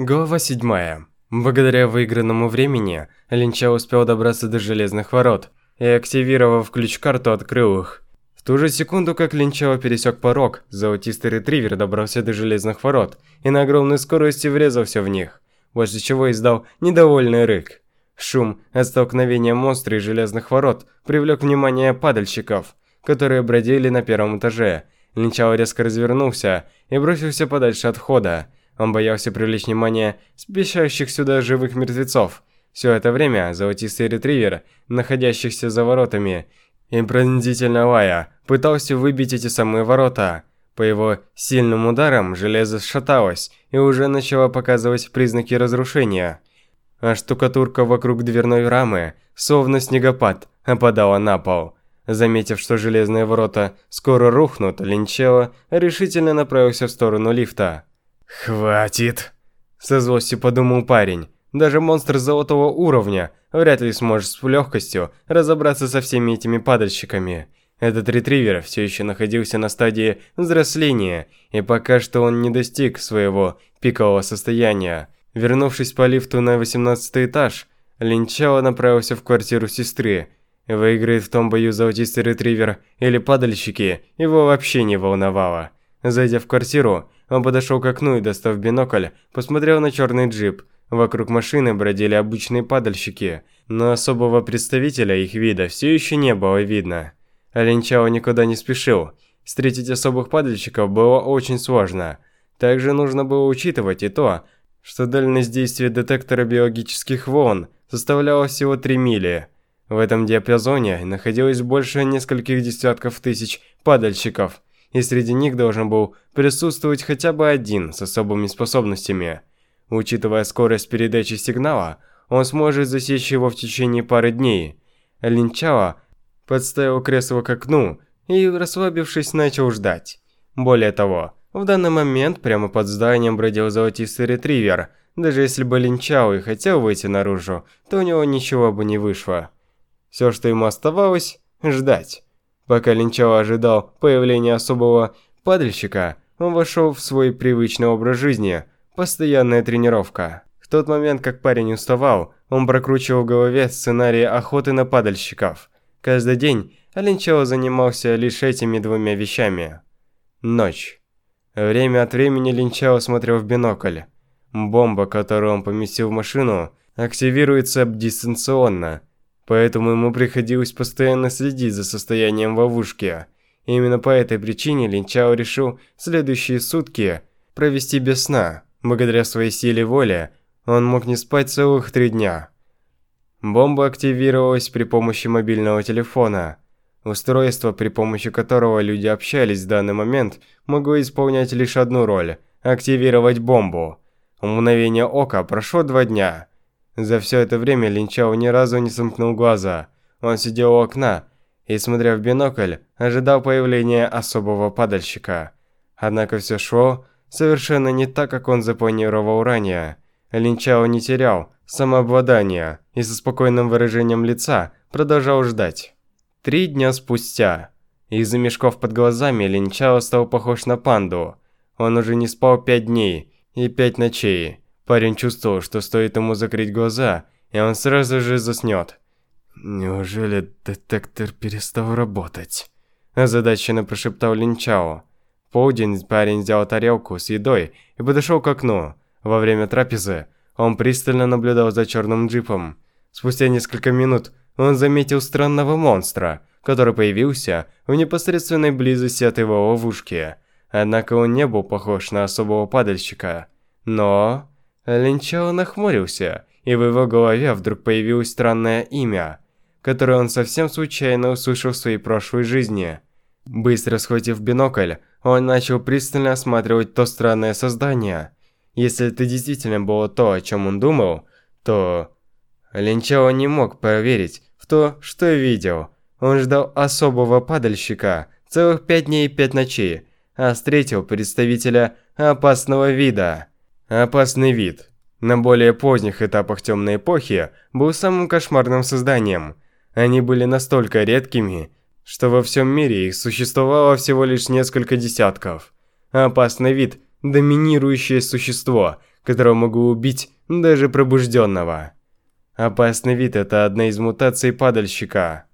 Глава 7. Благодаря выигранному времени, Линча успел добраться до Железных Ворот и, активировав ключ-карту, открыл их. В ту же секунду, как Линчао пересек порог, золотистый ретривер добрался до Железных Ворот и на огромной скорости врезался в них, после чего издал недовольный рык. Шум от столкновения монстра и Железных Ворот привлек внимание падальщиков, которые бродили на первом этаже. Линчао резко развернулся и бросился подальше от входа, он боялся привлечь внимание спешащих сюда живых мертвецов. Все это время золотистый ретривер, находящийся за воротами, и пронзительно лая, пытался выбить эти самые ворота. По его сильным ударам железо сшаталось и уже начало показывать признаки разрушения. А штукатурка вокруг дверной рамы, словно снегопад, опадала на пол. Заметив, что железные ворота скоро рухнут, Линчелло решительно направился в сторону лифта. «Хватит!» Со злостью подумал парень. Даже монстр золотого уровня вряд ли сможет с легкостью разобраться со всеми этими падальщиками. Этот ретривер все еще находился на стадии взросления, и пока что он не достиг своего пикового состояния. Вернувшись по лифту на 18 этаж, Линчао направился в квартиру сестры. Выиграет в том бою золотистый ретривер или падальщики, его вообще не волновало. Зайдя в квартиру, он подошел к окну и, достав бинокль, посмотрел на черный джип. Вокруг машины бродили обычные падальщики, но особого представителя их вида все еще не было видно. Оленчао никуда не спешил. Встретить особых падальщиков было очень сложно. Также нужно было учитывать и то, что дальность действия детектора биологических волн составляла всего 3 мили. В этом диапазоне находилось больше нескольких десятков тысяч падальщиков – и среди них должен был присутствовать хотя бы один с особыми способностями. Учитывая скорость передачи сигнала, он сможет засечь его в течение пары дней. Линчао подставил кресло к окну и, расслабившись, начал ждать. Более того, в данный момент прямо под зданием бродил золотистый ретривер. Даже если бы Линчао и хотел выйти наружу, то у него ничего бы не вышло. Все, что ему оставалось – ждать. Пока Линчао ожидал появления особого падальщика, он вошел в свой привычный образ жизни – постоянная тренировка. В тот момент, как парень уставал, он прокручивал в голове сценарии охоты на падальщиков. Каждый день Линчао занимался лишь этими двумя вещами. Ночь. Время от времени Линчао смотрел в бинокль. Бомба, которую он поместил в машину, активируется дистанционно – Поэтому ему приходилось постоянно следить за состоянием ловушки. И именно по этой причине Линчао решил следующие сутки провести без сна. Благодаря своей силе воли, он мог не спать целых три дня. Бомба активировалась при помощи мобильного телефона. Устройство, при помощи которого люди общались в данный момент, могло исполнять лишь одну роль – активировать бомбу. В мгновение ока прошло два дня – за все это время Линчао ни разу не сомкнул глаза. Он сидел у окна и, смотря в бинокль, ожидал появления особого падальщика. Однако все шло совершенно не так, как он запланировал ранее. Линчао не терял самообладания и со спокойным выражением лица продолжал ждать. Три дня спустя. Из-за мешков под глазами Линчао стал похож на панду. Он уже не спал пять дней и пять ночей. Парень чувствовал, что стоит ему закрыть глаза, и он сразу же заснет. «Неужели детектор перестал работать?» Озадаченно прошептал Линчао. В полдень парень взял тарелку с едой и подошел к окну. Во время трапезы он пристально наблюдал за черным джипом. Спустя несколько минут он заметил странного монстра, который появился в непосредственной близости от его ловушки. Однако он не был похож на особого падальщика. Но... Линчао нахмурился, и в его голове вдруг появилось странное имя, которое он совсем случайно услышал в своей прошлой жизни. Быстро схватив бинокль, он начал пристально осматривать то странное создание. Если это действительно было то, о чем он думал, то... Линчао не мог поверить в то, что видел. Он ждал особого падальщика целых пять дней и пять ночей, а встретил представителя опасного вида. Опасный вид. На более поздних этапах Темной Эпохи был самым кошмарным созданием. Они были настолько редкими, что во всем мире их существовало всего лишь несколько десятков. Опасный вид – доминирующее существо, которого могу убить даже пробужденного. Опасный вид – это одна из мутаций падальщика.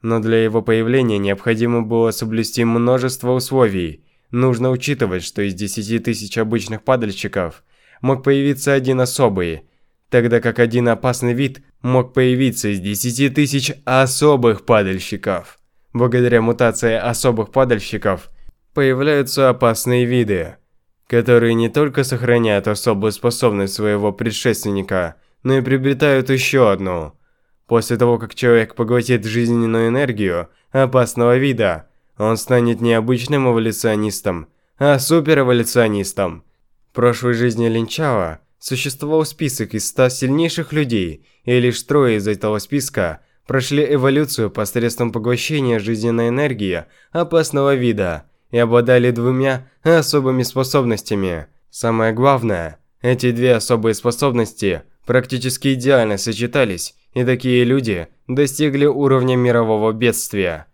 Но для его появления необходимо было соблюсти множество условий. Нужно учитывать, что из 10 тысяч обычных падальщиков мог появиться один особый, тогда как один опасный вид мог появиться из 10 тысяч особых падальщиков. Благодаря мутации особых падальщиков появляются опасные виды, которые не только сохраняют особую способность своего предшественника, но и приобретают еще одну. После того, как человек поглотит жизненную энергию опасного вида, он станет не обычным эволюционистом, а суперэволюционистом. В прошлой жизни Линчао существовал список из 100 сильнейших людей, и лишь трое из этого списка прошли эволюцию посредством поглощения жизненной энергии опасного вида и обладали двумя особыми способностями. Самое главное, эти две особые способности практически идеально сочетались, и такие люди достигли уровня мирового бедствия.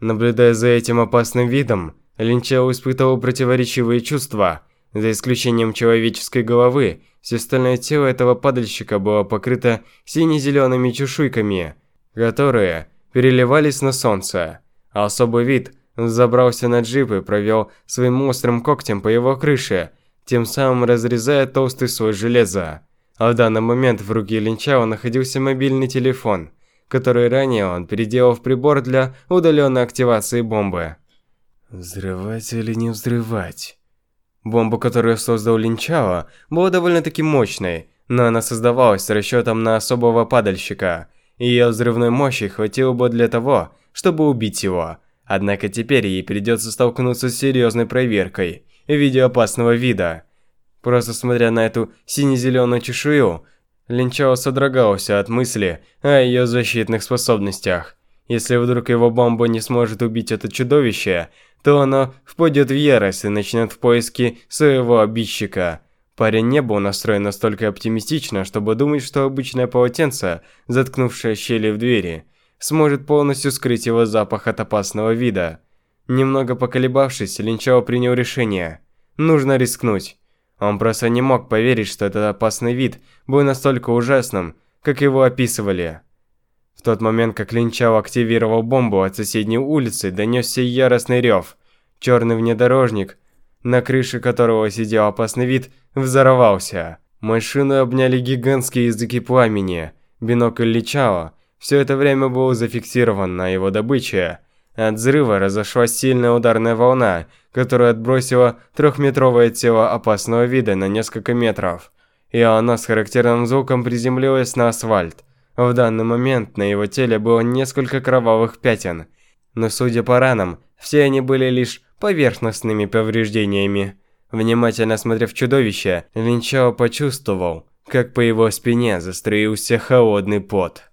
Наблюдая за этим опасным видом, Линчао испытывал противоречивые чувства. За исключением человеческой головы, все остальное тело этого падальщика было покрыто сине-зелеными чешуйками, которые переливались на солнце. А особый вид забрался на джип и провел своим острым когтем по его крыше, тем самым разрезая толстый слой железа. А в данный момент в руке Линчао находился мобильный телефон – который ранее он переделал в прибор для удаленной активации бомбы. Взрывать или не взрывать? Бомба, которую создал Линчао, была довольно-таки мощной, но она создавалась с расчетом на особого падальщика. Ее взрывной мощи хватило бы для того, чтобы убить его. Однако теперь ей придется столкнуться с серьезной проверкой в виде опасного вида. Просто смотря на эту сине-зеленую чешую, Линчао содрогался от мысли о ее защитных способностях. Если вдруг его бомба не сможет убить это чудовище, то оно впадет в ярость и начнет в поиски своего обидчика. Парень не был настроен настолько оптимистично, чтобы думать, что обычное полотенце, заткнувшее щели в двери, сможет полностью скрыть его запах от опасного вида. Немного поколебавшись, Линчао принял решение. Нужно рискнуть. Он просто не мог поверить, что этот опасный вид был настолько ужасным, как его описывали. Тот момент, как Линчао активировал бомбу от соседней улицы, донесся яростный рев. Черный внедорожник, на крыше которого сидел опасный вид, взорвался. Машину обняли гигантские языки пламени. Бинокль Личао все это время был зафиксирован на его добыче. От взрыва разошлась сильная ударная волна, которая отбросила трехметровое тело опасного вида на несколько метров. И она с характерным звуком приземлилась на асфальт. В данный момент на его теле было несколько кровавых пятен. Но судя по ранам, все они были лишь поверхностными повреждениями. Внимательно смотрев чудовище, Линчао почувствовал, как по его спине застроился холодный пот.